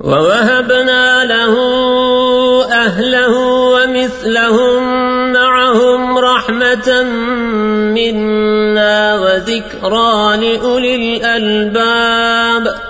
ووهبنا له أهله ومثلهم معهم رحمة منا وذكرى لأولي الألباب